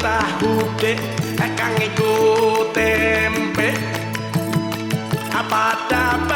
tahu dek eh, kang iku tempe. Apa dapat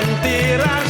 sentirás